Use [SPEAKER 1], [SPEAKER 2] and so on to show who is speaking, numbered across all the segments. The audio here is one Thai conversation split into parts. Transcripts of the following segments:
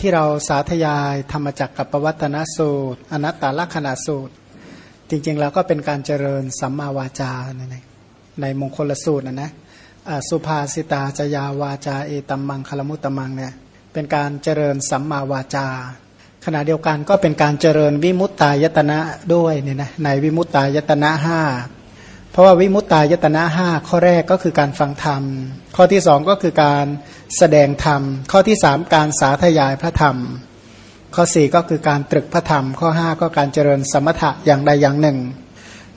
[SPEAKER 1] ที่เราสาธยายธรรมจักกับปวัตนสูตร อนัตตลักษณะสูตร จริง ๆ แล้วก็เป็นการเจริญสัมมาวาจาในในมงคลสูตรนะนะสุภาสิตาจยาวาจาเอตัมมังคลมุตตมังเนี่ยเป็นการเจริญสัมมาวาจา ขณะเดียวกันก็เป็นการเจริญวิมุตตายตนะด้วยเนี่ยนะในวิมุตตายตนะห้า เพราะว่าวิมุตตายตนะห้าข้อแรกก็คือการฟังธรรม ข้อที่สองก็คือการแสดงธรรม ข้อที่สามการสาธยายพระธรรม ข้อสี่ก็คือการตรึกพระธรรม ข้อห้าก็การเจริญสมถะอย่างใดอย่างหนึ่ง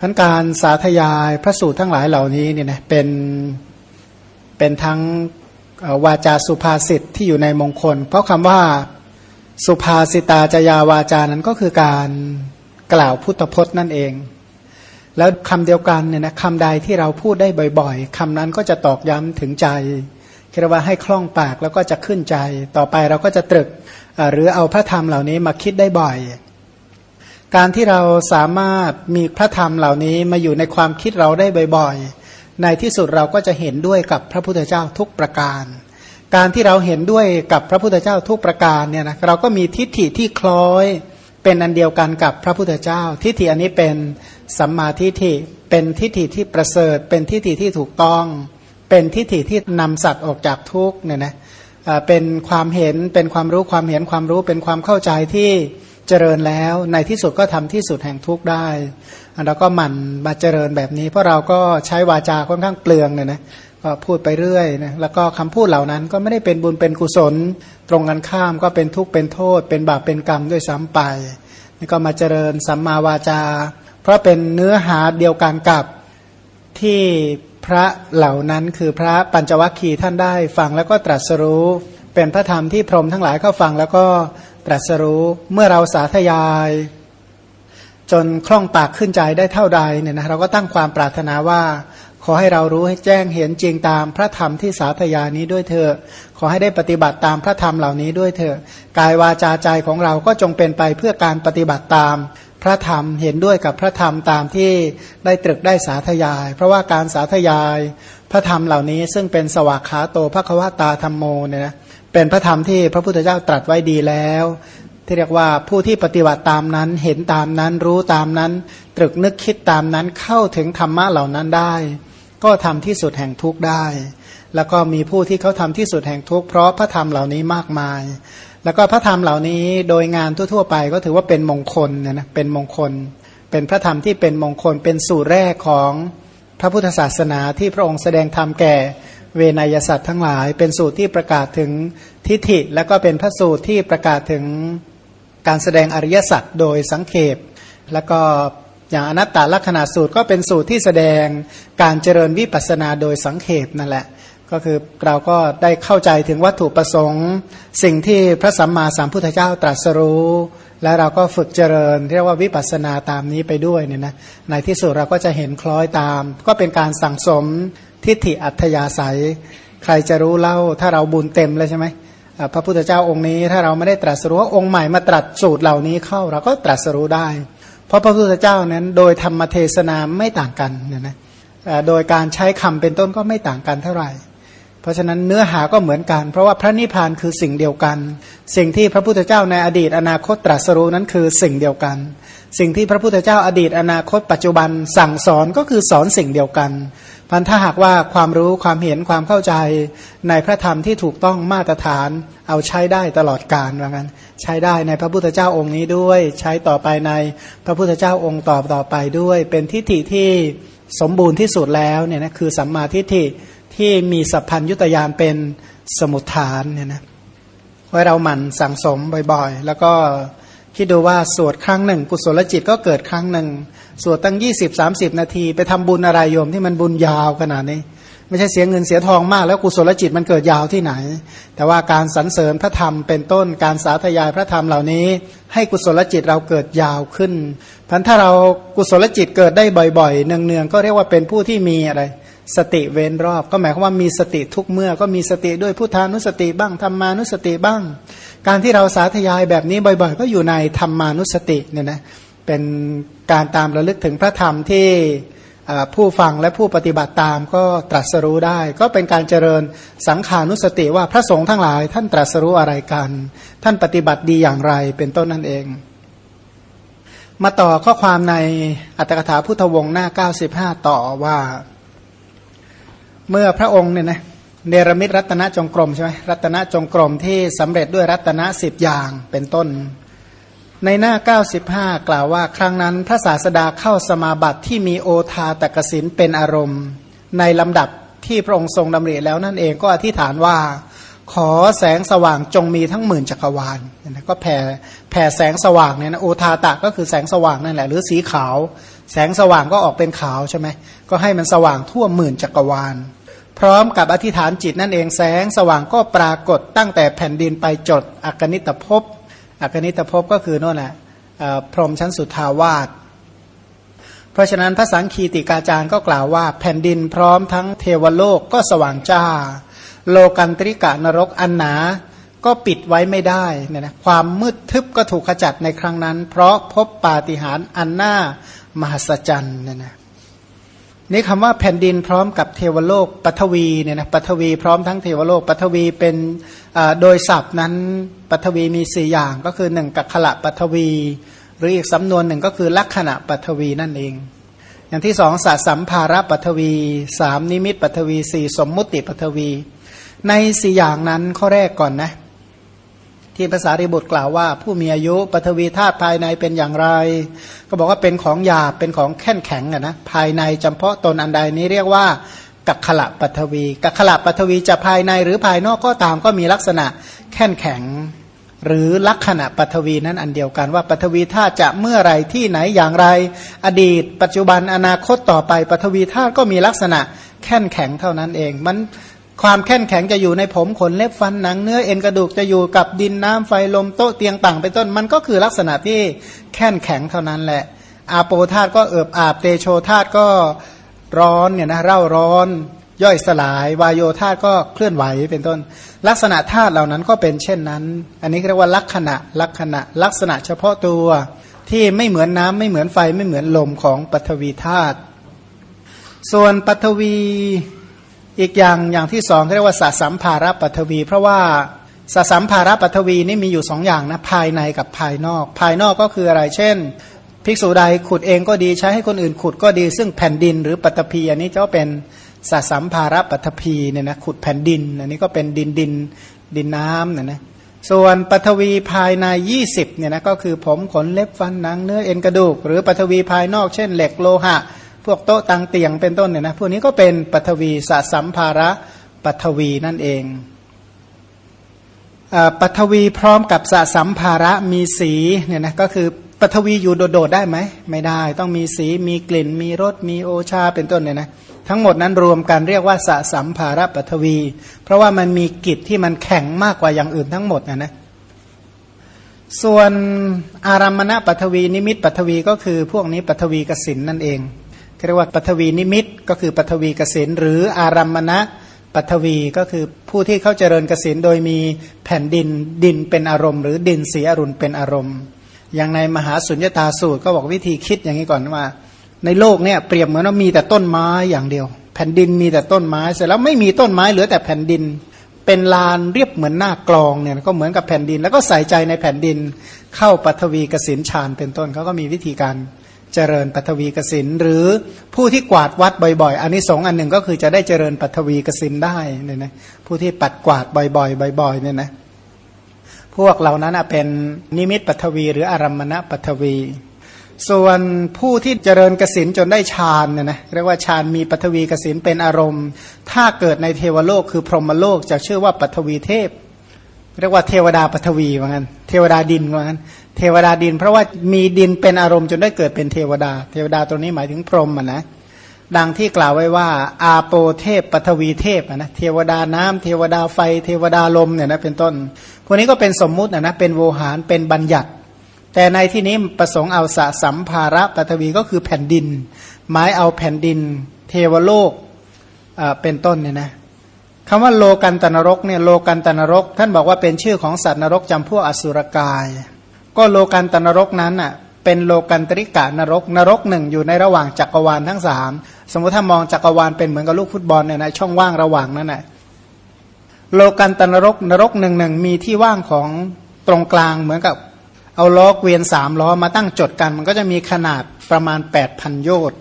[SPEAKER 1] ทั้นการสาธยายพระสูตรทั้งหลายเหล่านี้เนี่ยนะเป็นเป็นทั้งวาจาสุภาษิตที่อยู่ในมงคล เพราะคำว่าสุภาษิตาจยาวาจานั้นก็คือการกล่าวพุทธพจน์นั่นเอง แล้วคำเดียวกันเนี่ยนะคำใดที่เราพูดได้บ่อยๆคำนั้นก็จะตอกย้ำถึงใจคิดว่าให้คล่องปากแล้วก็จะขึ้นใจ ต่อไปเราก็จะตรึกหรือเอาพระธรรมเหล่านี้มาคิดได้บ่อย การที่เราสามารถมีพระธรรมเหล่านี้มาอยู่ในความคิดเราได้บ่อยๆ ในที่สุดเราก็จะเห็นด้วยกับพระพุทธเจ้าทุกประการ การที่เราเห็นด้วยกับพระพุทธเจ้าทุกประการเนี่ยนะเราก็มีทิฏฐิที่คล้อย เป็นอันเดียวกันกับพระพุทธเจ้า ทิฏฐิอันนี้เป็นสัมมาทิฏฐิเป็นทิฏฐิที่ประเสริฐ เป็นทิฏฐิที่ถูกต้อง เป็นทิฏฐิที่นำสัตว์ออกจากทุกข์เนี่ยนะเป็นความเห็นเป็นความรู้ความเห็นความรู้เป็นความเข้าใจที่เจริญแล้วในที่สุดก็ทำที่สุดแห่งทุกข์ได้เราก็หมั่นมาเจริญแบบนี้ เพราะเราก็ใช้วาจาค่อนข้างเปลืองเนี่ยนะ ก็พูดไปเรื่อยนะแล้วก็คำพูดเหล่านั้นก็ไม่ได้เป็นบุญเป็นกุศล ตรงกันข้ามก็เป็นทุกข์เป็นโทษ เป็นบาปเป็นกรรมด้วยซ้ำไปนี่ก็มาเจริญสัมมาวาจา เพราะเป็นเนื้อหาเดียวกันกับที่พระเหล่านั้นคือพระปัญจวัคคีย์ท่านได้ฟังแล้วก็ตรัสรู้ เป็นพระธรรมที่พรหมทั้งหลายเข้าฟังแล้วก็ตรัสรู้เมื่อเราสาธยาย จนคล่องปากขึ้นใจได้เท่าใดเนี่ยนะเราก็ตั้งความปรารถนาว่า ขอให้เรารู้ให้แจ้งเห็นจริงตามพระธรรมที่สาธยานี้ด้วยเถอะขอให้ได้ปฏิบัติตามพระธรรมเหล่านี้ด้วยเถอะกายวาจาใจของเราก็จงเป็นไปเพื่อการปฏิบัติตามพระธรรมเห็นด้วยกับพระธรรมตามที่ได้ตรึกได้สาธยาย เพราะว่าการสาธยาย พระธรรมเหล่านี้ ซึ่งเป็นสวากขาโตภควตาธรรมโมเนี่ยนะเป็นพระธรรมที่พระพุทธเจ้าตรัสไว้ดีแล้ว ที่เรียกว่าผู้ที่ปฏิบัติตามนั้นเห็นตามนั้นรู้ตามนั้น ตรึกนึกคิดตามนั้นเข้าถึงธรรมะเหล่านั้นได้ ก็ทำที่สุดแห่งทุกข์ได้ แล้วก็มีผู้ที่เขาทำที่สุดแห่งทุกข์เพราะพระธรรมเหล่านี้มากมาย แล้วก็พระธรรมเหล่านี้โดยงานทั่วๆไปก็ถือว่าเป็นมงคลเนี่ยนะเป็นมงคล เป็นพระธรรมที่เป็นมงคลเป็นสูตรแรกของพระพุทธศาสนาที่พระองค์แสดงธรรมแก่เวนยสัตว์ทั้งหลาย เป็นสูตรที่ประกาศถึงทิฏฐิ แล้วก็เป็นพระสูตรที่ประกาศถึงการแสดงอริยสัจโดยสังเขปแล้วก็ อย่างอนัตตลักษณะสูตรก็เป็นสูตรที่แสดงการเจริญวิปัสสนาโดยสังเขปนั่นแหละ ก็คือเราก็ได้เข้าใจถึงวัตถุประสงค์ สิ่งที่พระสัมมาสัมพุทธเจ้าตรัสรู้ และเราก็ฝึกเจริญ เรียกว่าวิปัสสนาตามนี้ไปด้วยเนี่ยนะในที่สุดเราก็จะเห็นคล้อยตาม ก็เป็นการสั่งสมทิฏฐิอัธยาศัย ใครจะรู้เล่าถ้าเราบุญเต็มเลยใช่ไหมพระพุทธเจ้าองค์นี้ถ้าเราไม่ได้ตรัสรู้องค์ใหม่มาตรัสสูตรเหล่านี้เข้า เราก็ตรัสรู้ได้ ราะพระพุทธเจ้านั้นโดยธรรมเทศนาไม่ต่างกันเนี่ยนะโดยการใช้คำเป็นต้นก็ไม่ต่างกันเท่าไหร่ เพราะฉะนั้นเนื้อหาก็เหมือนกัน เพราะว่าพระนิพพานคือสิ่งเดียวกัน สิ่งที่พระพุทธเจ้าในอดีตอนาคตตรัสรู้นั้นคือสิ่งเดียวกัน สิ่งที่พระพุทธเจ้าอดีตอนาคตปัจจุบันสั่งสอนก็คือสอนสิ่งเดียวกันพันถ้าหากว่าความรู้ความเห็นความเข้าใจในพระธรรมที่ถูกต้องมาตรฐานเอาใช้ได้ตลอดกาลว่างั้น ใช้ได้ในพระพุทธเจ้าองค์นี้ด้วย ใช้ต่อไปในพระพุทธเจ้าองค์ต่อต่อไปด้วย เป็นทิฏฐิที่สมบูรณ์ที่สุดแล้วเนี่ยนะคือสัมมาทิฏฐิที่มีสัพพัญยุตยานเป็นสมุทฐานเนี่ยนะไว้เราหมั่นสั่งสมบ่อยๆ แล้วก็คิดดูว่าสวดครั้งหนึ่ง กุศลจิตก็เกิดครั้งหนึ่ง สวดตั้ง 20 30 นาที ไปทำบุญอะไรโยมที่มันบุญยาวขนาดนี้ ไม่ใช่เสียเงินเสียทองมาก แล้วกุศลจิตมันเกิดยาวที่ไหน แต่ว่าการสรรเสริญพระธรรมเป็นต้นการสาธยายพระธรรมเหล่านี้ ให้กุศลจิตเราเกิดยาวขึ้นพันถ้าเรากุศลจิตเกิดได้บ่อยๆเนืองๆก็เรียกว่าเป็นผู้ที่มีอะไรสติเว้นรอบ ก็หมายความว่ามีสติทุกเมื่อก็มีสติด้วยพุทธานุสติบ้างธรรมานุสติบ้าง การที่เราสาธยายแบบนี้บ่อย ๆ ก็อยู่ในธรรมานุสติเนี่ยนะ เป็นการตามระลึกถึงพระธรรมที่ผู้ฟังและผู้ปฏิบัติตามก็ตรัสรู้ได้ ก็เป็นการเจริญสังขานุสติว่าพระสงฆ์ทั้งหลาย ท่านตรัสรู้อะไรกัน ท่านปฏิบัติดีอย่างไรเป็นต้นนั่นเอง มาต่อข้อความในอัตถกถาพุทธวงศ์หน้า 95 ต่อว่า เมื่อพระองค์เนี่ยนะเนรมิตรัตนจงกรมใช่ไหมรัตนจงกรมที่สำเร็จด้วยรัตนสิบอย่างเป็นต้น ในหน้า 95 กล่าวว่าครั้งนั้นพระศาสดาเข้าสมาบัติที่มีโอทาตกสินเป็นอารมณ์ ในลำดับที่พระองค์ทรงดำริแล้วนั่นเองก็อธิษฐานว่า ขอแสงสว่างจงมีทั้งหมื่นจักรวาลนะก็แผ่แผ่แสงสว่างเนี่ยนะโอทาตะก็คือแสงสว่างนั่นแหละ หรือสีขาว แสงสว่างก็ออกเป็นขาวใช่ไหมก็ให้มันสว่างทั่วหมื่นจักรวาล พร้อมกับอธิษฐานจิตนั่นเองแสงสว่างก็ปรากฏตั้งแต่แผ่นดินไปจดอกนิตภพ อักนิตภพก็คือโน่นแหละพรหมชั้นสุทาวาสเพราะฉะนั้นพระสังคีติกาจารย์ก็กล่าวว่าแผ่นดินพร้อมทั้งเทวโลกก็สว่างจ้า โลกันตริกะนรกอันหนา ก็ปิดไว้ไม่ได้เนี่ยนะความมืดทึบก็ถูกขจัดในครั้งนั้น เพราะพบปาฏิหาริย์อันน่ามหัศจรรย์เนี่ยนะนี่คำว่าแผ่นดินพร้อมกับเทวโลกปัทวีเนี่ยนะปัทวีพร้อมทั้งเทวโลกปัทวีเป็น โดยศัพท์นั้นปัทวีมีสี่อย่างก็คือหนึ่งกัคละปัทวี หรืออีกสำนวนหนึ่งก็คือลักษณะปัทวีนั่นเอง อย่างที่สองสัสัมภาระปัทวีสามนิมิตปัทวีสี่สมมุติปัทวี ในสี่อย่างนั้นข้อแรกก่อนนะ ที่ภาษาริบุตรกล่าวว่า ผู้มีอายุปฐวีธาตุภายในเป็นอย่างไร ก็บอกว่าเป็นของหยาบเป็นของแข็งแข็งนะภายในจำเพาะตนอันใดนี้เรียกว่า กัขละปัทวีกัขละปัทวีจะภายในหรือภายนอกก็ตามก็มีลักษณะแข็งแข็ง หรือลักษณะปัทวีนั้นอันเดียวกันว่าปัทวีธาตุจะเมื่อไรที่ไหนอย่างไร อดีต ปัจจุบันอนาคตต่อไปปัทวีธาตุก็มีลักษณะแข็งแข็งเท่านั้นเองมันความแข็งแข็งจะอยู่ในผมขนเล็บฟันหนังเนื้อเอ็นกระดูกจะอยู่กับดินน้ำไฟลมโต๊ะเตียงต่างเป็นต้นมันก็คือลักษณะที่แข็งแข็งเท่านั้นแหละอาโปธาตุก็เอิบอาบเตโชธาตุก็ ร้อนเนี่ยนะเร่าร้อน ย่อยสลาย วายโยธาตก็เคลื่อนไหวเป็นต้น ลักษณะธาตุเหล่านั้นก็เป็นเช่นนั้น อันนี้เรียกว่าลักษณะลักษณะ ลักษณะเฉพาะตัวที่ไม่เหมือนน้ำไม่เหมือนไฟไม่เหมือนลมของปฐวีธาตุส่วนปฐวีอีกอย่างอย่างที่สองเรียกว่าสสัมภาระปัทวี เพราะว่าสสัมภาระปัทวีนี่มีอยู่สองอย่างนะภายในกับภายนอก ภายนอกก็คืออะไรเช่น ภิกษุใดขุดเองก็ดีใช้ให้คนอื่นขุดก็ดี ซึ่งแผ่นดินหรือปัตภีอันนี้จะเป็นสัสัมภาระปัทภีเนี่ยนะขุดแผ่นดิน อันนี้ก็เป็นดินดินดินน้ำเนี่ยนะส่วนปัทวีภายใน 20เนี่ยนะก็คือผมขนเล็บฟันหนังเนื้อเอ็นกระดูก หรือปัทวีภายนอกเช่นเหล็กโลหะ พวกโต๊ะตังเตียงเป็นต้นเนี่ยนะพวกนี้ก็เป็นปัทวีสสัมภาระปัทวีนั่นเองปัทวีพร้อมกับสสัมภาระมีสีเนี่ยนะก็คือ ปัทวีอยู่โดดๆได้ไหม ไม่ได้ต้องมีสีมีกลิ่น มีรสมีโอชาเป็นต้นเนี่ยนะทั้งหมดนั้นรวมกันเรียกว่าสสัมภาระปัทวี เพราะว่ามันมีกิจที่มันแข็งมากกว่าอย่างอื่นทั้งหมดนะนะส่วนอารัมมณปัทวีนิมิตปัทวีก็คือพวกนี้ปัทวีกสินนั่นเองเรียกว่าปัทวีนิมิตก็คือปัทวีกสินหรืออารัมมณะปัทวีก็คือผู้ที่เขาเจริญกสินโดยมีแผ่นดินดินเป็นอารมณ์ หรือดินสีอรุณเป็นอารมณ์ อย่างในมหาสุญญตาสูตรก็บอกวิธีคิดอย่างนี้ก่อนว่า ในโลกเนี่ยเปรียบเหมือนว่ามีแต่ต้นไม้อย่างเดียว แผ่นดินมีแต่ต้นไม้ เสร็จแล้วไม่มีต้นไม้เหลือแต่แผ่นดิน เป็นลานเรียบเหมือนหน้ากลองเนี่ยก็เหมือนกับแผ่นดิน แล้วก็ใส่ใจในแผ่นดินเข้าปัทวีกสินฌานเป็นต้นเขาก็มีวิธีการเจริญปัทวีกสินหรือผู้ที่กวาดวัดบ่อยๆอันนี้สองอันหนึ่งก็คือจะได้เจริญปัทวีกสินได้เนี่ยนะผู้ที่ปัดกวาดบ่อยๆบ่อยๆเนี่ยนะ พวกเหล่านั้นเป็นนิมิตปัทวี หรืออารัมมณปัทวี ส่วนผู้ที่เจริญกสินจนได้ฌานเนี่ยนะเรียกว่าฌานมีปัทวีกสินเป็นอารมณ์ ถ้าเกิดในเทวโลกคือพรหมโลกจะชื่อว่าปัทวีเทพ เรียกว่าเทวดาปัทวีว่างั้นเทวดาดินว่างั้นเทวดาดิน เพราะว่ามีดินเป็นอารมณ์จนได้เกิดเป็นเทวดา เทวดาตัวนี้หมายถึงพรหมนะ ดังที่กล่าวไว้ว่า อาโปเทพปฐวีเทพนะเทวดาน้ำเทวดาไฟ เทวดาลมเนี่ยนะเป็นต้น พวกนี้ก็เป็นสมมุตินะนะเป็นโวหารเป็นบัญญัติ แต่ในที่นี้ประสงค์เอาสะสัมภาระปฐวีก็คือแผ่นดิน หมายเอาแผ่นดิน เทวโลกเป็นต้นเนี่ยนะคำว่าโลกันตนรกเนี่ยโลกันตนรก ท่านบอกว่าเป็นชื่อของสัตว์นรกจำพวกอสุรกาย ก็โลกันตนรกนั้นอะเป็นโลกันตริกะนรกนรกหนึ่งอยู่ในระหว่างจักรวาลทั้งสาม สมมติถ้ามองจักรวาลเป็นเหมือนกับลูกฟุตบอลเนี่ยนะช่องว่างระหว่างนั้นแหละโลกันตนรกนรกหนึ่งหนึ่งมีที่ว่างของตรงกลางเหมือนกับ เอาล้อเกวียนสามล้อมาตั้งจดกัน มันก็จะมีขนาดประมาณแปดพันโยชน์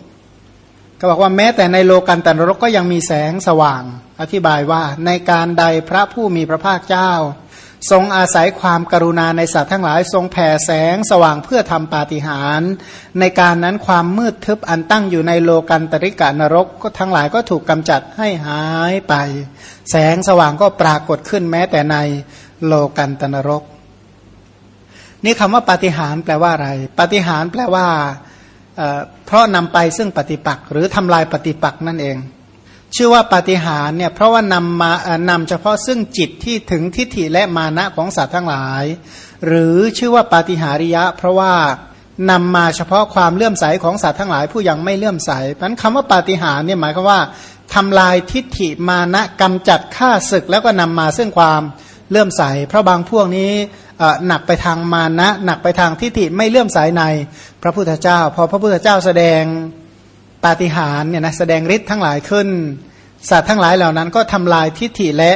[SPEAKER 1] ก็บอกว่าแม้แต่ในโลกันตนรกก็ยังมีแสงสว่าง อธิบายว่าในการใดพระผู้มีพระภาคเจ้า ทรงอาศัยความกรุณาในสัตว์ทั้งหลาย ทรงแผ่แสงสว่างเพื่อทำปาฏิหาริย์ในการนั้นความมืดทึบอันตั้งอยู่ในโลกันตริกะนรกก็ทั้งหลายก็ถูกกำจัดให้หายไป แสงสว่างก็ปรากฏขึ้นแม้แต่ในโลกันตนรก นี่คำว่าปาฏิหาริย์แปลว่าอะไรปาฏิหาริย์แปลว่าเพราะนำไปซึ่งปฏิปักษ์หรือทำลายปฏิปักษ์นั่นเอง ชื่อว่าปาฏิหารเนี่ยเพราะว่านำมานำเฉพาะซึ่งจิตที่ถึงทิฏฐิและมานะของสัตว์ทั้งหลาย หรือชื่อว่าปาฏิหาริยะ เพราะว่านำมาเฉพาะความเลื่อมใสของสัตว์ทั้งหลายผู้ยังไม่เลื่อมใสเพราะนั้นคำว่าปาฏิหารเนี่ยหมายความว่าทำลายทิฏฐิมานะกำจัดฆ่าศึกแล้วก็นำมาซึ่งความเลื่อมใส เพราะบางพวกนี้หนักไปทางมานะ หนักไปทางทิฏฐิไม่เลื่อมใสใน พระพุทธเจ้า พอพระพุทธเจ้าแสดง ปาฏิหาริย์เนี่ยนะแสดงฤทธิ์ทั้งหลายขึ้น สัตว์ทั้งหลายเหล่านั้นก็ทำลายทิฏฐิและ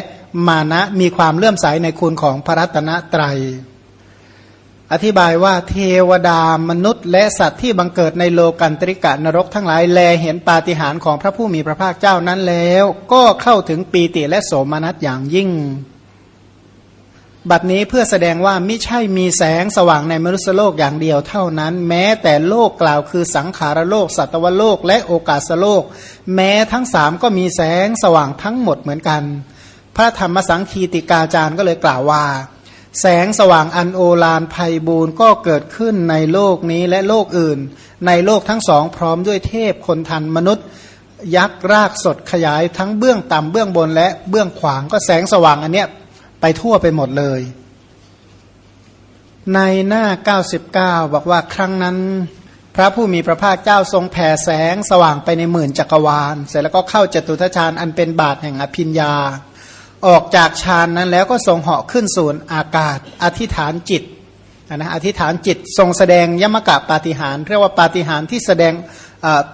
[SPEAKER 1] มานะมีความเลื่อมใสในคุณของพระรัตนตรัย อธิบายว่าเทวดามนุษย์ และสัตว์ที่บังเกิดในโลกันตริกะนรกทั้งหลายแลเห็นปาฏิหาริย์ของพระผู้มีพระภาคเจ้านั้นแล้ว ก็เข้าถึงปีติและโสมนัสอย่างยิ่ง บัดนี้เพื่อแสดงว่าไม่ใช่มีแสงสว่างในมนุษยโลกอย่างเดียวเท่านั้น แม้แต่โลกกล่าวคือสังขารโลก สัตวโลก และโอกาสโลก แม้ทั้งสามก็มีแสงสว่างทั้งหมดเหมือนกัน พระธรรมสังคีติกาจารย์ก็เลยกล่าวว่า แสงสว่างอันโอฬารภัยบูรก็เกิดขึ้นในโลกนี้และโลกอื่น ในโลกทั้งสองพร้อมด้วยเทพคนทันมนุษย์ยักษ์รากสดขยายทั้งเบื้องต่ำเบื้องบนและเบื้องขวางก็แสงสว่างอันเนี้ย ไปทั่วไปหมดเลย ในหน้า 99 บอกว่าครั้งนั้น พระผู้มีพระภาคเจ้าทรงแผ่แสงสว่างไปในหมื่นจักรวาล เสร็จแล้วก็เข้าจตุทชาญอันเป็นบาทแห่งอภิญญา ออกจากฌานนั้นแล้วก็ทรงเหาะขึ้นสู่อากาศ อธิษฐานจิตนะอธิษฐานจิตทรงแสดงยมกะปาฏิหารเรียกว่าปาฏิหารที่แสดง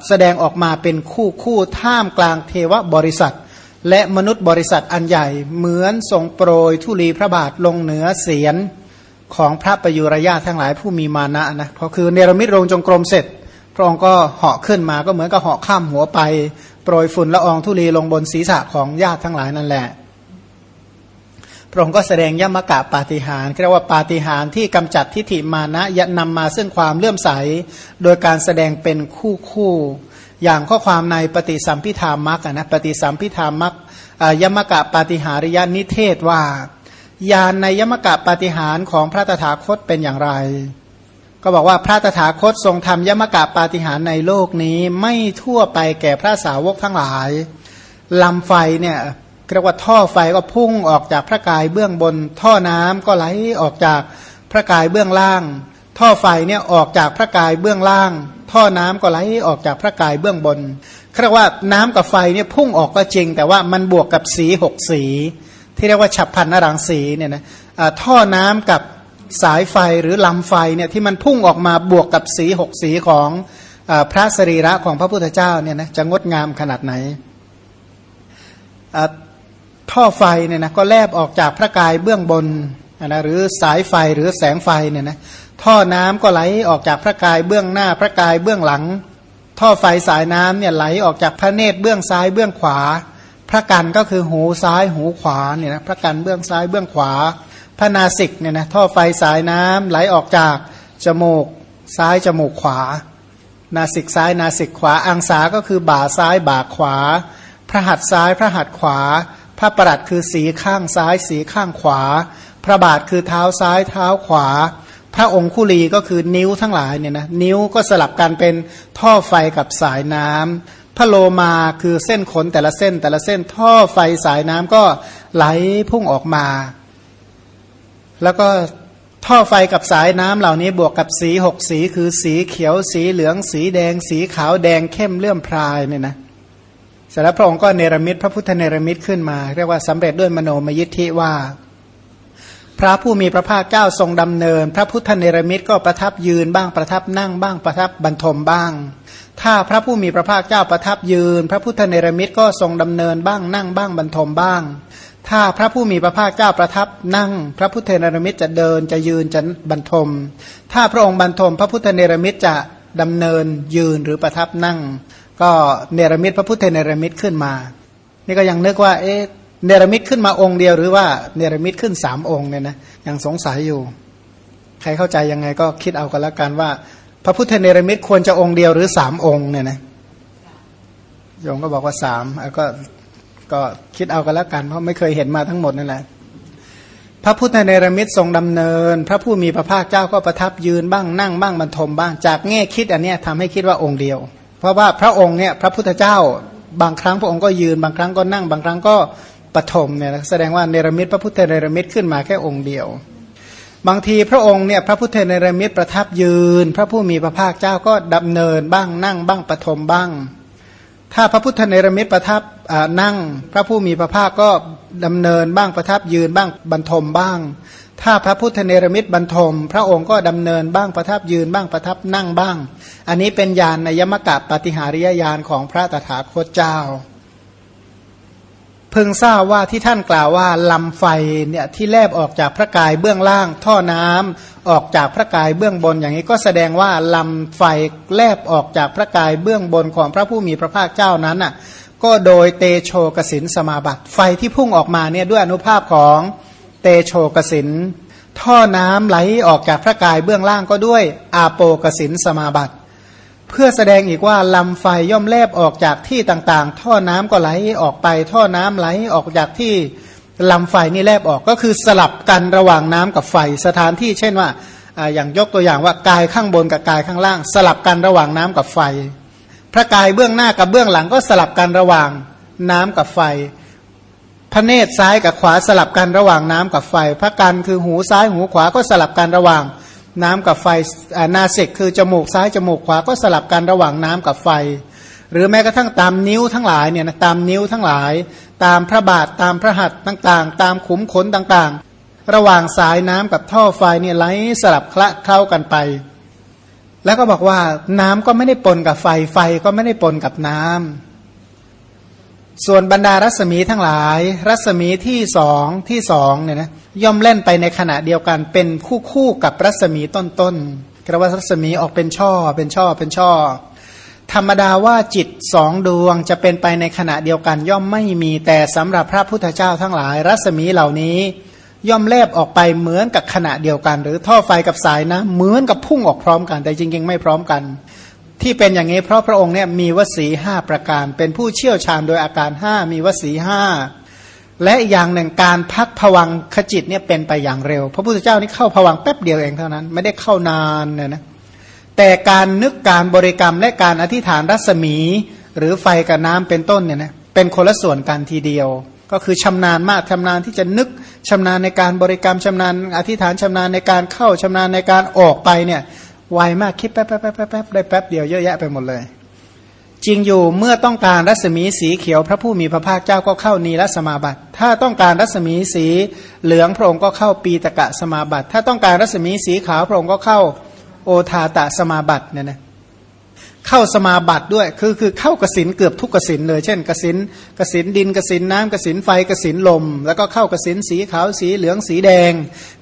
[SPEAKER 1] แสดงออกมาเป็นคู่คู่ท่ามกลางเทวบริษัท และมนุษย์บริษัทอันใหญ่เหมือนทรงโปรยทุลีพระบาทลงเหนือเสียนของพระประยุรญาทั้งหลายผู้มีมานะนะเพราะคือเนรมิตรงจงกรมเสร็จ พระองค์ก็เหาะขึ้นมาก็เหมือนกับเหาะข้ามหัวไป โปรยฝุ่นละอองทุลีลงบนศีรษะของญาติทั้งหลายนั่นแหละ พระองค์ก็แสดงยมกะปาฏิหารเรียกว่าปาฏิหารที่กำจัดทิฏฐิมานะยันำมาซึ่งความเลื่อมใส โดยการแสดงเป็นคู่คู่ อย่างข้อความในปฏิสัมพิธามักนะปฏิสัมพิธามักยมกะปาฏิหาริยนิเทศว่า ยานในยมกะปาฏิหารของพระตถาคตเป็นอย่างไร ก็บอกว่าพระตถาคตทรงทำยมกะปาฏิหารในโลกนี้ไม่ทั่วไปแก่พระสาวกทั้งหลายลำไฟเนี่ยเรียกว่าท่อไฟก็พุ่งออกจากพระกายเบื้องบน ท่อน้ำก็ไหลออกจากพระกายเบื้องล่าง ท่อไฟเนี่ยออกจากพระกายเบื้องล่าง ท่อน้ำก็ไหลออกจากพระกายเบื้องบนเรียกว่าน้ำกับไฟเนี่ยพุ่งออกก็จริง แต่ว่ามันบวกกับสีหกสี ที่เรียกว่าฉับพันนรังสีเนี่ยนะท่อน้ำกับสายไฟหรือลำไฟเนี่ยที่มันพุ่งออกมาบวกกับสีหกสีของอพระสรีระของพระพุทธเจ้าเนี่ยนะจะงดงามขนาดไหนท่อไฟเนี่ยนะก็แลบออกจากพระกายเบื้องบนนะหรือสายไฟหรือแสงไฟเนี่ยนะ ท่อน้ำก็ไหลออกจากพระกายเบื้องหน้าพระกายเบื้องหลัง ท่อไฟสายน้ำเนี่ยไหลออกจากพระเนตรเบื้องซ้ายเบื้องขวา พระกันก็คือหูซ้ายหูขวาเนี่ยนะพระกันเบื้องซ้ายเบื้องขวา พระนาสิกเนี่ยนะท่อไฟสายน้ำไหลออกจากจมูกซ้ายจมูกขวา นาสิกซ้ายนาสิกขวาอังสาก็คือบ่าซ้ายบ่าขวา พระหัตถ์ซ้ายพระหัตถ์ขวา พระประหลัดคือสีข้างซ้ายสีข้างขวา พระบาทคือเท้าซ้ายเท้าขวา พระองคุลีก็คือนิ้วทั้งหลายเนี่ยนะนิ้วก็สลับกันเป็นท่อไฟกับสายน้ำพระโลมาคือเส้นขนแต่ละเส้นแต่ละเส้นท่อไฟสายน้ำก็ไหลพุ่งออกมา แล้วก็ท่อไฟกับสายน้ำเหล่านี้บวกกับสีหกสีคือสีเขียวสีเหลือง สีแดง สีขาวแดงเข้มเลื่อมพรายเนี่ยนะเสร็จแล้วพระองค์ก็เนรมิตพระพุทธเนรมิตขึ้นมา เรียกว่าสำเร็จด้วยมโนมยิทธิว่า พระผู้มีพระภาคเจ้าทรงดำเนิน พระพุทธเนรมิตก็ประทับยืนบ้างประทับนั่งบ้างประทับบรรทมบ้าง ถ้าพระผู้มีพระภาคเจ้าประทับยืน พระพุทธเนรมิตก็ทรงดำเนินบ้างนั่งบ้างบรรทมบ้าง ถ้าพระผู้มีพระภาคเจ้าประทับนั่ง พระพุทธเนรมิตจะเดินจะยืนจะบรรทม ถ้าพระองค์บรรทม พระพุทธเนรมิตจะดำเนินยืนหรือประทับนั่ง ก็เนรมิตพระพุทธเนรมิตขึ้นมา นี่ก็ยังนึกว่าเอ๊ะ เนรมิตขึ้นมาองค์เดียวหรือว่าเนรมิตขึ้นสามองค์เนี่ยนะยังสงสัยอยู่ ใครเข้าใจยังไงก็คิดเอากันละกันว่า พระพุทธเนรมิตควรจะองค์เดียวหรือสามองค์เนี่ยนะโยมก็บอกว่าสามก็ก็คิดเอากันละกัน เพราะไม่เคยเห็นมาทั้งหมดนั่นแหละพระพุทธเนรมิตทรงดำเนิน พระผู้มีพระภาคเจ้าก็ประทับยืนบ้างนั่งบ้างบรรทมบ้างจากแง่คิดอันนี้ทำให้คิดว่าองค์เดียว เพราะว่าพระองค์เนี่ยพระพุทธเจ้าบางครั้งพระองค์ก็ยืนบางครั้งก็นั่ง บางครั้งก็ ปฐมเนี่ยแสดงว่าเนรมิตพระพุทธเนรมิตขึ้นมาแค่องค์เดียว บางทีพระองค์เนี่ยพระพุทธเนรมิตประทับยืน พระผู้มีพระภาคเจ้าก็ดำเนินบ้างนั่งบ้างปฐมบ้าง ถ้าพระพุทธเนรมิตประทับนั่ง พระผู้มีพระภาคก็ดำเนินบ้างประทับยืนบ้างบรรทมบ้าง ถ้าพระพุทธเนรมิตบรรทม พระองค์ก็ดำเนินบ้างประทับยืนบ้างประทับนั่งบ้าง อันนี้เป็นญาณในยมกะปฏิหาริยญาณของพระตถาคตเจ้า เพิ่งทราบว่าที่ท่านกล่าวว่าลำไฟเนี่ยที่แลบออกจากพระกายเบื้องล่าง ท่อน้ำออกจากพระกายเบื้องบนอย่างนี้ก็แสดงว่าลำไฟแลบออกจากพระกายเบื้องบนของพระผู้มีพระภาคเจ้านั้นอะก็โดยเตโชกสินสมาบัติ ไฟที่พุ่งออกมาเนี่ยด้วยอนุภาพของเตโชกสินท่อน้ำไหลออกจากพระกายเบื้องล่างก็ด้วยอาโปกสินสมาบัติ เพื่อแสดงอีกว่าลำไฟย่อมแลบออกจากที่ต่างๆ ท่อน้ำก็ไหลออกไป ท่อน้ำไหลออกจากที่ลำไฟนี่แลบออกก็คือสลับกันระหว่างน้ำกับไฟสถานที่ เช่นว่าอย่างยกตัวอย่างว่ากายข้างบนกับกายข้างล่าง สลับกันระหว่างน้ำกับไฟ พระกายเบื้องหน้ากับเบื้องหลังก็สลับกันระหว่างน้ำกับไฟ พระเนตรซ้ายกับขวาสลับกันระหว่างน้ำกับไฟ พระกันคือหูซ้ายหูขวาก็สลับกันระหว่าง น้ำกับไฟนาสิกคือจมูกซ้ายจมูกขวาก็สลับกันระหว่างน้ำกับไฟ หรือแม้กระทั่งตามนิ้วทั้งหลายเนี่ยนะตามนิ้วทั้งหลาย ตามพระบาทตามพระหัตถ์ต่างๆ ตามขุมขนต่างๆ ระหว่างสายน้ำกับท่อไฟเนี่ยไหลสลับคละเข้ากันไป แล้วก็บอกว่าน้ำก็ไม่ได้ปนกับไฟไฟก็ไม่ได้ปนกับน้ำ ส่วนบรรดารัศมีทั้งหลาย รัศมีที่สองที่สองเนี่ยนะย่อมเล่นไปในขณะเดียวกันเป็นคู่คู่กับรัศมีต้นๆกระว่ารัศมีออกเป็นช่อเป็นช่อเป็นช่อ ธรรมดาว่าจิตสองดวงจะเป็นไปในขณะเดียวกัน ย่อมไม่มีแต่สำหรับพระพุทธเจ้าทั้งหลาย รัศมีเหล่านี้ ย่อมแลบออกไปเหมือนกับขณะเดียวกัน หรือท่อไฟกับสายนะเหมือนกับพุ่งออกพร้อมกัน แต่จริงๆ ไม่พร้อมกัน ที่เป็นอย่างนี้เพราะพระองค์เนี่ยมีวสีห้าประการ เป็นผู้เชี่ยวชาญโดยอาการห้ามีวสีห้าและอย่างหนึ่งการพักผวังขจิตเนี่ยเป็นไปอย่างเร็ว พระพุทธเจ้านี่เข้าผวังแป๊บเดียวเองเท่านั้น ไม่ได้เข้านานเนี่ยนะแต่การนึกการบริกรรมและการอธิษฐานรัศมี หรือไฟกับน้ำเป็นต้นเนี่ยนะเป็นคนละส่วนกันทีเดียว ก็คือชำนาญมากชำนาญที่จะนึกชำนาญในการบริกรรมชำนาญอธิษฐานชำนาญในการเข้าชำนาญในการออกไปเนี่ย ไวมากคิดแป๊บแป๊บแป๊บแป๊บได้แป๊บเดียวเยอะแยะไปหมดเลย จริงอยู่เมื่อต้องการรัศมีสีเขียว พระผู้มีพระภาคเจ้าก็เข้านีรสมาบัติ ถ้าต้องการรัศมีสีเหลืองพระองค์ก็เข้าปีตะกะสมาบัติ ถ้าต้องการรัศมีสีขาวพระองค์ก็เข้าโอทาตะสมาบัติเนี่ยนะ เข้าสมาบัติด้วย คือคือเข้ากสินเกือบทุกกสินเลย เช่นกสินกสินดินกสินน้ำกสินไฟกสินลม แล้วก็เข้ากสินสีขาวสีเหลืองสีแดง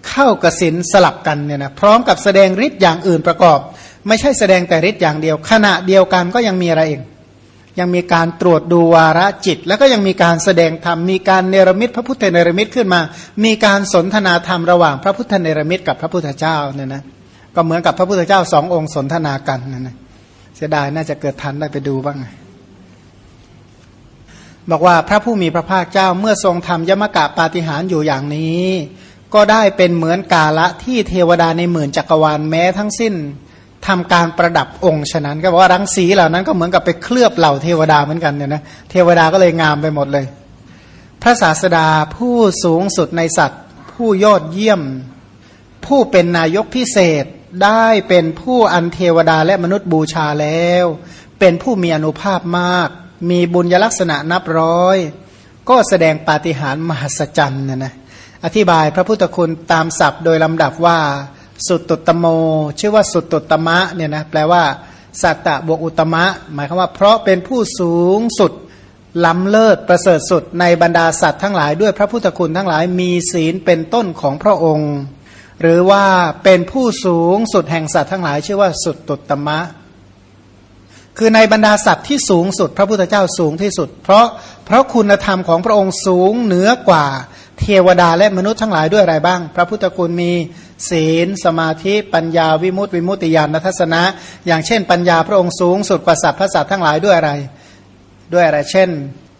[SPEAKER 1] เข้ากสินสลับกันเนี่ยนะพร้อมกับแสดงฤทธิ์อย่างอื่นประกอบ ไม่ใช่แสดงแต่ฤทธิ์อย่างเดียว ขณะเดียวกันก็ยังมีอะไรเอีกยังมีการตรวจดูวาระจิต แล้วก็ยังมีการแสดงธรรมมีการเนรมิตพระพุทธเนรมิตขึ้นมา มีการสนทนาธรรมระหว่างพระพุทธเนรมิตกับพระพุทธเจ้าเนี่ยนะก็เหมือนกับพระพุทธเจ้าสององค์สนทนากันนั่นนะ เสียดายน่าจะเกิดทันได้ไปดูบ้าง บอกว่าพระผู้มีพระภาคเจ้าเมื่อทรงทำยมกะปาฏิหารอยู่อย่างนี้ ก็ได้เป็นเหมือนกาละที่เทวดาในหมื่นจักรวาลแม้ทั้งสิ้นทำการประดับองค์ฉะนั้น ก็บอกว่ารังสีเหล่านั้นก็เหมือนกับไปเคลือบเหล่าเทวดาเหมือนกันเนี่ยนะเทวดาก็เลยงามไปหมดเลย พระศาสดาผู้สูงสุดในสัตว์ ผู้ยอดเยี่ยม ผู้เป็นนายกพิเศษ ได้เป็นผู้อันเทวดาและมนุษย์บูชาแล้ว เป็นผู้มีอนุภาพมาก มีบุญยลักษณะนับร้อย ก็แสดงปาฏิหาริย์มหัศจรรย์นะนะอธิบายพระพุทธคุณตามศัพท์โดยลำดับว่า สุดตุตโม ชื่อว่าสุดตุตมะเนี่ยนะแปลว่าสัตตะบวกอุตมะ หมายความว่า เพราะเป็นผู้สูงสุดล้ำเลิศประเสริฐสุดในบรรดาสัตว์ทั้งหลายด้วยพระพุทธคุณทั้งหลายมีศีลเป็นต้นของพระองค์ หรือว่าเป็นผู้สูงสุดแห่งสัตว์ทั้งหลาย ชื่อว่าสุดตุตมะ คือในบรรดาสัตว์ที่สูงสุด พระพุทธเจ้าสูงที่สุด เพราะเพราะคุณธรรมของพระองค์สูงเหนือกว่าเทวดาและมนุษย์ทั้งหลายด้วยอะไรบ้าง พระพุทธคุณมีศีล สมาธิ ปัญญาวิมุตติวิมุตติญาณทัศนะ อย่างเช่น ปัญญาพระองค์สูงสุดกว่าสัตว์พระสัตว์ทั้งหลายด้วยอะไร ด้วยอะไร เช่น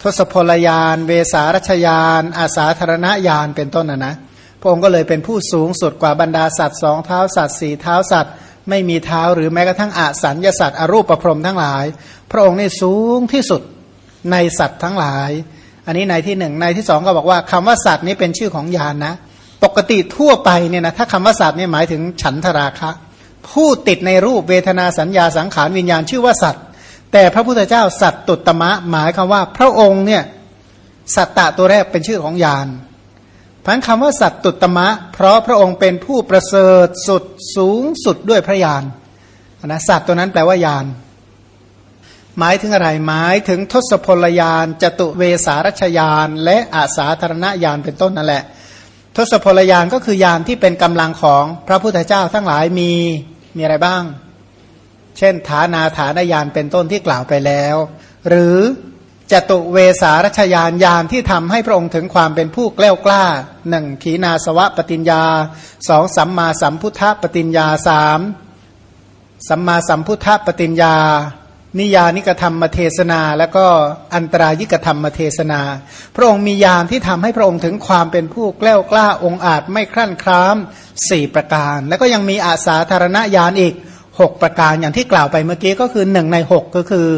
[SPEAKER 1] ทศพลยาน เวสารัชยาน อาสาธารณญาณเป็นต้นนะนะ พระองค์ก็เลยเป็นผู้สูงสุดกว่าบรรดาสัตว์สองเท้าสัตว์สี่เท้าสัตว์ไม่มีเท้าหรือแม้กระทั่งอสัญญาสัตว์อรูปประพรมทั้งหลาย พระองค์นี่สูงที่สุดในสัตว์ทั้งหลาย อันนี้ในที่หนึ่งในที่สองก็บอกว่าคำว่าสัตว์นี้เป็นชื่อของยานนะ ปกติทั่วไปเนี่ยนะถ้าคำว่าสัตว์นี่หมายถึงฉันทราคะ ผู้ติดในรูปเวทนาสัญญาสังขารวิญญาณชื่อว่าสัตว์ แต่พระพุทธเจ้าสัตตุตมะหมายคำว่า พระองค์เนี่ยสัตตะตัวแรกเป็นชื่อของยาน พันคำว่าสัตตุตมะ เพราะพระองค์เป็นผู้ประเสริฐสุดสูงสุดด้วยพระยานนะสัตว์ตัวนั้นแปลว่ายานหมายถึงอะไรหมายถึงทศพลยานจตุเวสารัชยานและอาสาธารณยานเป็นต้นนั่นแหละ ทศพลยานก็คือยานที่เป็นกำลังของพระพุทธเจ้าทั้งหลายมีมีอะไรบ้าง เช่นฐานาฐานยานเป็นต้นที่กล่าวไปแล้ว หรือ จตุเวสารชยานยานที่ทำให้พระองค์ถึงความเป็นผู้กล้ากล้าหนึ่งขีนาสวะปฏิญญาสองสัมมาสัมพุทธปฏิญญาสามสัมมาสัมพุทธปฏิญญา นิยานิกธรรมเทศนา แล้วก็อันตรายิกธรรมเทศนา พระองค์มียานที่ทำให้พระองค์ถึงความเป็นผู้แกล้วกล้าองอาจไม่ครั่นคร้ามสี่ประการ แล้วก็ยังมีอาสาธารณญาณอีกหกประการอย่างที่กล่าวไปเมื่อกี้ก็คือหนึ่งในหกก็คือ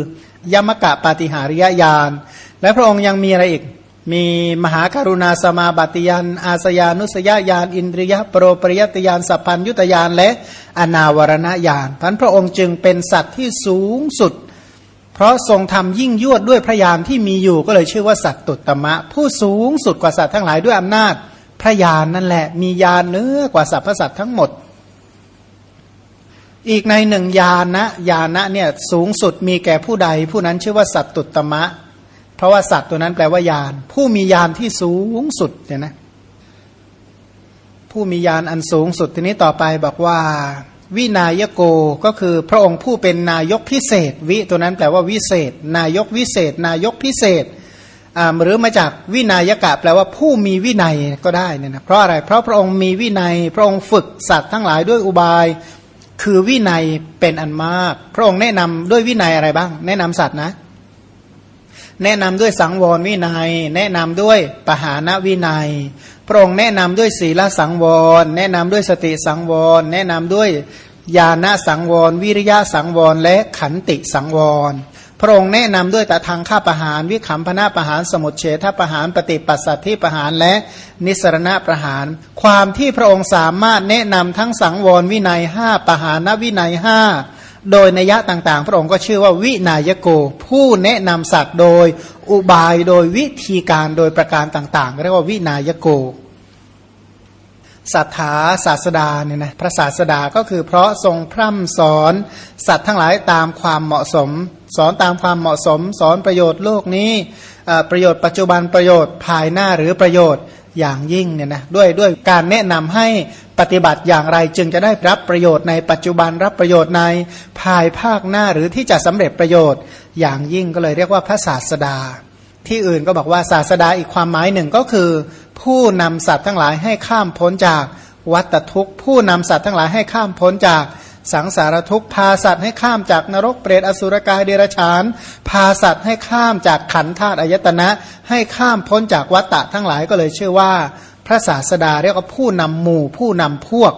[SPEAKER 1] ยมกะปาติหาริยญาณและพระองค์ยังมีอะไรอีก มีมหาการุณาสมาบัติยานอาสยานุสยญาณอินทรียโปรปริยตยานสัพพัญยุตยานและอนาวรณญาณพันพระองค์จึงเป็นสัตว์ที่สูงสุด เพราะทรงทำยิ่งยวดด้วยพระยานที่มีอยู่ก็เลยชื่อว่าสัตว์ตุตมะ ผู้สูงสุดกว่าสัตว์ทั้งหลายด้วยอำนาจพระยานนั่นแหละมียานเนื้อกว่าสัตว์พระสัตว์ทั้งหมด อีกในหนึ่งยานะยานะเนี่ยสูงสุดมีแก่ผู้ใด ผู้นั้นชื่อว่าสัตตุตมะ เพราะว่าสัตว์ตัวนั้นแปลว่ายาน ผู้มียานที่สูงสุดเนี่ยนะผู้มียานอันสูงสุดทีนี้ต่อไปบอกว่า วินายโกก็คือพระองค์ผู้เป็นนายกพิเศษ วิตัวนั้นแปลว่าวิเศษ นายกวิเศษ นายกพิเศษหรือมาจากวินายกะแปลว่าผู้มีวินัยก็ได้เนี่ยนะเพราะอะไรเพราะพระองค์มีวินัย พระองค์ฝึกสัตว์ทั้งหลายด้วยอุบาย คือวินัยเป็นอันมาก พระองค์แนะนำด้วยวินัยอะไรบ้าง แนะนำสัตว์นะ แนะนำด้วยสังวรวินัย แนะนำด้วยปหานวินัย พระองค์แนะนำด้วยศีลสังวร แนะนำด้วยสติสังวร แนะนำด้วยญาณสังวร วิริยะสังวร และขันติสังวร พระองค์แนะนำด้วยแตะทางข้าประหาร วิคัมพนาประหารสมุทเฉทประหารปฏิปัสสัตที่ประหารและนิสรณะประหาร ความที่พระองค์สามารถแนะนำทั้งสังวรวินัยห้าประหานวินัยห้าโดยนัยยะต่างๆ พระองค์ก็ชื่อว่าวินายโก ผู้แนะนำสัตว์โดยอุบายโดยวิธีการโดยประการต่างๆเรียกว่าวินายโก สัทธาศาสดาเนี่ยนะพระศาสดาก็คือเพราะทรงพร่ำสอนสัตว์ทั้งหลายตามความเหมาะสม สอนตามความเหมาะสม สอนประโยชน์โลกนี้ประโยชน์ปัจจุบันประโยชน์ภายหน้าหรือประโยชน์อย่างยิ่งเนี่ยนะด้วยด้วยการแนะนำให้ปฏิบัติอย่างไรจึงจะได้รับประโยชน์ในปัจจุบันรับประโยชน์ในภายภาคหน้าหรือที่จะสำเร็จประโยชน์อย่างยิ่งก็เลยเรียกว่าพระศาสดา ที่อื่นก็บอกว่าศาสดาอีกความหมายหนึ่งก็คือ ผู้นำสัตว์ทั้งหลายให้ข้ามพ้นจากวัตทุกข์ผู้นำสัตว์ทั้งหลายให้ข้ามพ้นจากสังสารทุกข์พาสัตว์ให้ข้ามจากนรกเปรตอสุรกายเดรัจฉาน พาสัตว์ให้ข้ามจากขันธาตุอายตนะ ให้ข้ามพ้นจากวัตตะทั้งหลายก็เลยชื่อว่า พระศาสดาเรียกว่าผู้นำหมู่ผู้นำพวก